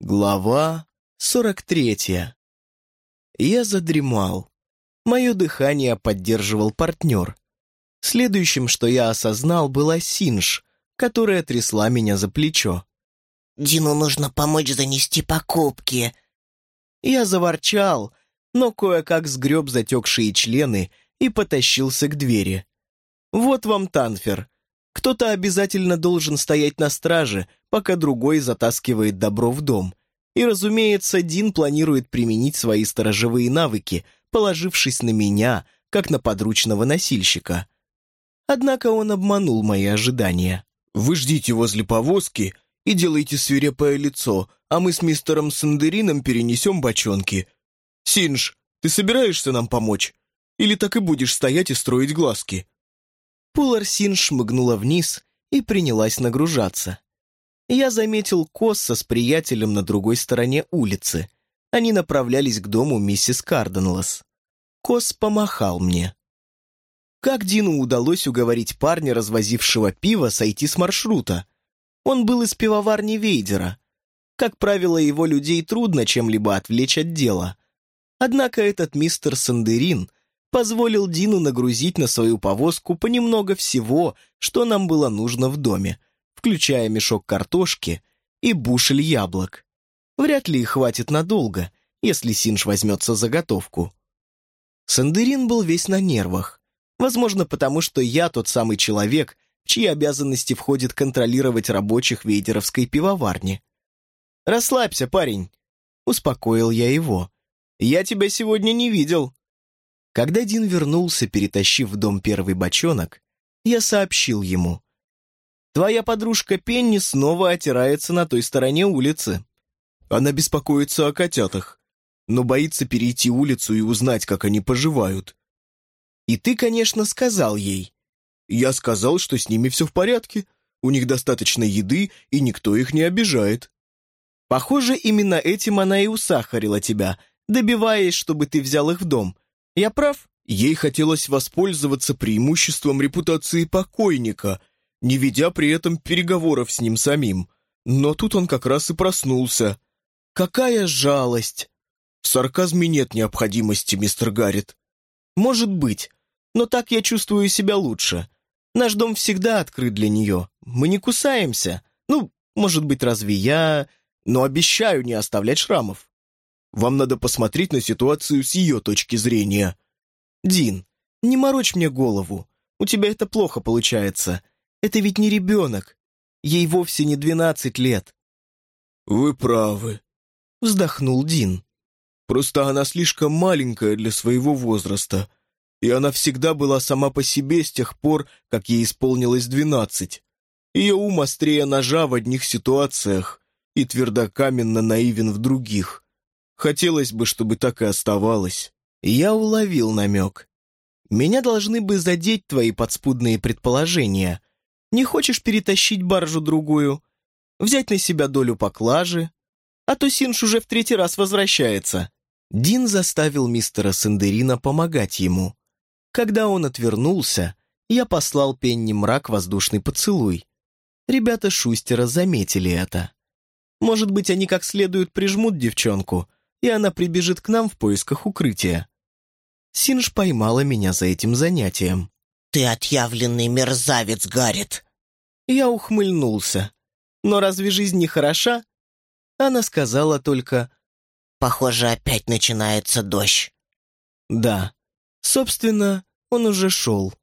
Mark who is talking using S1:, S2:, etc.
S1: Глава сорок третья. Я задремал. Мое дыхание поддерживал партнер. Следующим, что я осознал, была Синж, которая трясла меня за плечо.
S2: «Дину нужно помочь занести покупки».
S1: Я заворчал, но кое-как сгреб затекшие члены и потащился к двери. «Вот вам Танфер. Кто-то обязательно должен стоять на страже, пока другой затаскивает добро в дом. И, разумеется, Дин планирует применить свои сторожевые навыки, положившись на меня, как на подручного носильщика. Однако он обманул мои ожидания. «Вы ждите возле повозки и делайте свирепое лицо, а мы с мистером Сандерином перенесем бочонки. Синж, ты собираешься нам помочь? Или так и будешь стоять и строить глазки?» Пулар Синж шмыгнула вниз и принялась нагружаться я заметил Косса с приятелем на другой стороне улицы. Они направлялись к дому миссис Карденлас. Косс помахал мне. Как Дину удалось уговорить парня, развозившего пиво, сойти с маршрута? Он был из пивоварни Вейдера. Как правило, его людей трудно чем-либо отвлечь от дела. Однако этот мистер Сандерин позволил Дину нагрузить на свою повозку понемнога всего, что нам было нужно в доме, включая мешок картошки и бушель яблок. Вряд ли их хватит надолго, если Синж возьмется за готовку. Сандерин был весь на нервах. Возможно, потому что я тот самый человек, в чьи обязанности входит контролировать рабочих вейдеровской пивоварни. «Расслабься, парень», — успокоил я его. «Я тебя сегодня не видел». Когда Дин вернулся, перетащив в дом первый бочонок, я сообщил ему. Твоя подружка Пенни снова отирается на той стороне улицы. Она беспокоится о котятах, но боится перейти улицу и узнать, как они поживают. И ты, конечно, сказал ей. Я сказал, что с ними все в порядке, у них достаточно еды, и никто их не обижает. Похоже, именно этим она и усахарила тебя, добиваясь, чтобы ты взял их в дом. Я прав? Ей хотелось воспользоваться преимуществом репутации покойника, не ведя при этом переговоров с ним самим. Но тут он как раз и проснулся. Какая жалость! В сарказме нет необходимости, мистер Гаррит. Может быть, но так я чувствую себя лучше. Наш дом всегда открыт для нее. Мы не кусаемся. Ну, может быть, разве я... Но обещаю не оставлять шрамов. Вам надо посмотреть на ситуацию с ее точки зрения. Дин, не морочь мне голову. У тебя это плохо получается. Это ведь не ребенок. Ей вовсе не двенадцать лет». «Вы правы», — вздохнул Дин. «Просто она слишком маленькая для своего возраста, и она всегда была сама по себе с тех пор, как ей исполнилось двенадцать. Ее ум острее ножа в одних ситуациях и твердокаменно наивен в других. Хотелось бы, чтобы так и оставалось». Я уловил намек. «Меня должны бы задеть твои подспудные предположения», не хочешь перетащить баржу другую? Взять на себя долю поклажи? А то Синж уже в третий раз возвращается». Дин заставил мистера Сендерина помогать ему. Когда он отвернулся, я послал Пенни мрак воздушный поцелуй. Ребята Шустера заметили это. Может быть, они как следует прижмут девчонку, и она прибежит к нам в поисках укрытия. Синж поймала меня за этим занятием.
S2: «Ты отъявленный мерзавец, Гаррит!»
S1: Я ухмыльнулся. «Но разве жизнь не хороша?» Она сказала только
S2: «Похоже, опять начинается дождь».
S1: Да, собственно, он уже шел.